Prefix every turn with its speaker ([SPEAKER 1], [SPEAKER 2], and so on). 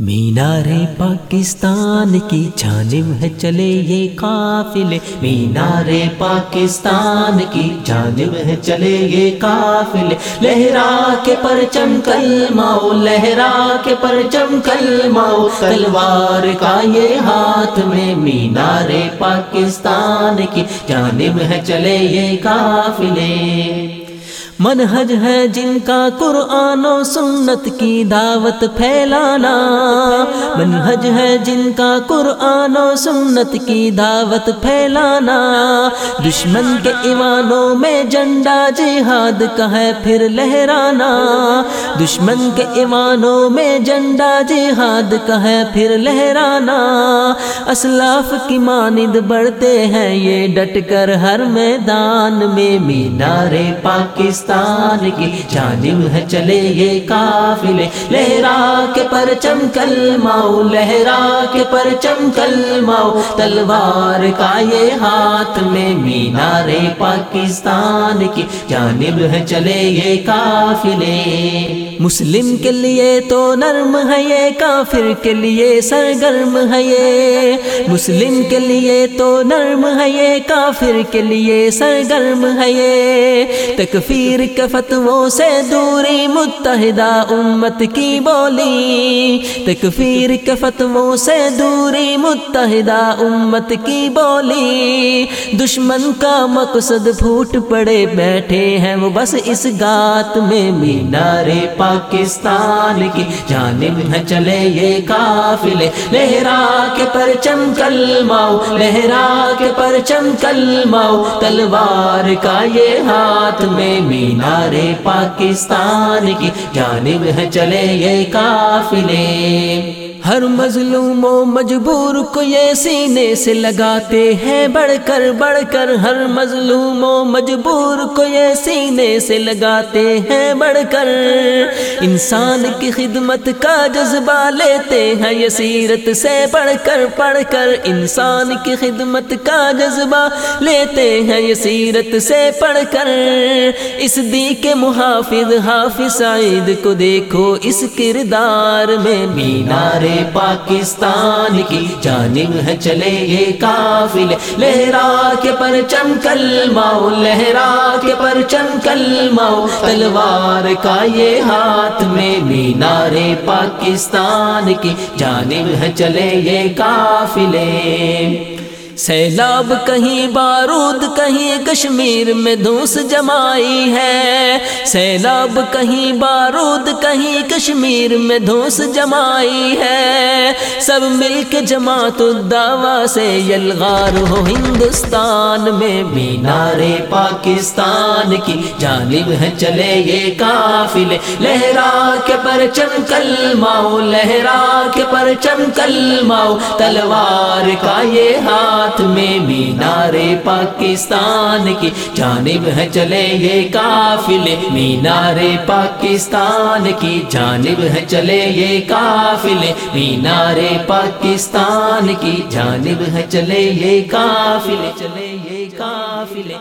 [SPEAKER 1] مینار پاکستان کی جانب ہے چلے یہ قافلے۔ مینار پاکستان کی جانب ہے چلے یہ قافلے۔ لہرا کے پرچم کلماؤ لہرا کے پرچم کلماؤ تلوار کا یہ ہاتھ میں مینار پاکستان کی جانب ہے چلے یہ قافلے۔ منہج ہے جن کا قرآن و سنت کی دعوت پھیلانا۔ منہج ہے جن کا قرآن و سنت کی دعوت پھیلانا۔ دشمن کے ایوانوں میں جنڈا جہاد کا ہے پھر لہرانا۔ دشمن کے ایوانوں میں جنڈا جہاد کا ہے پھر لہرانا۔ اسلاف کی مانند بڑھتے ہیں یہ ڈٹ کر ہر میدان میں۔ مینار پاکستان کی جانب ہے چلے یہ قافلے۔ لہرا کے پرچم کلماؤ، لہرا کے پرچم کلماؤ۔ تلوار کا یہ ہاتھ میں مینار پاکستان کی جانب ہے چلے یہ قافلے۔ مسلم کے لیے تو نرم ہے یہ، کافر کے لیے سرگرم ہے یہ۔ مسلم کے لیے تو نرم ہے یہ، کافر کے لیے سرگرم ہے یہ۔ تکفیر کے فتووں سے دوری متحدہ امت کی بولی۔ تکفیر کے فتووں سے دوری متحدہ امت کی بولی۔ دشمن کا مقصد پھوٹ پڑے بیٹھے ہیں وہ، بس اس گات میں مینار پاکستان کی جانب ہے چلے یہ قافلے۔ لہرا کے پرچم کلماؤ لہرا کے پرچم کلماؤ تلوار کا یہ ہاتھ میں مینار پاکستان کی جانب ہے چلے یہ قافلے۔ ہر مظلوم و مجبور کو یہ سینے سے لگاتے ہیں بڑھ کر بڑھ کر۔ ہر مظلوم و مجبور کو یہ سینے سے لگاتے ہیں بڑھ کر۔ انسان کی خدمت کا جذبہ لیتے ہیں، یہ سیرت سے پڑھ کر پڑھ کر انسان کی خدمت کا جذبہ لیتے ہیں، یہ سیرت سے پڑھ کر۔ اس دی کے محافظ حافظ سعید کو دیکھو اس کردار میں۔ مینار پاکستان کی جانب ہے، چلے یہ قافلے۔ لہرا کے پرچم کلماؤ لہرا کے پرچم کلماؤ تلوار کا یہ ہاتھ میں مینار پاکستان کی جانب ہے چلے یہ قافلے۔ سیلاب کہیں بارود، کہیں کشمیر میں دھوس جمائی ہے۔ سیلاب کہیں بارود، کہیں کشمیر میں دھوس جمائی ہے۔ سب مل کے جماعت الدعوا سے یلغار ہو ہندوستان میں۔ مینار پاکستان کی جانب ہے چلے یہ قافلے۔ لہرا کے پرچم کلماؤ لہرا کے پرچم کلماؤ تلوار کا یہ ہاتھ ساتھ میں مینار پاکستان کی جانب ہے چلے یہ قافلے۔ مینار پاکستان کی جانب ہے چلے یہ قافلے۔ مینار پاکستان کی جانب ہے چلے یہ قافلے۔ چلے یہ قافلے۔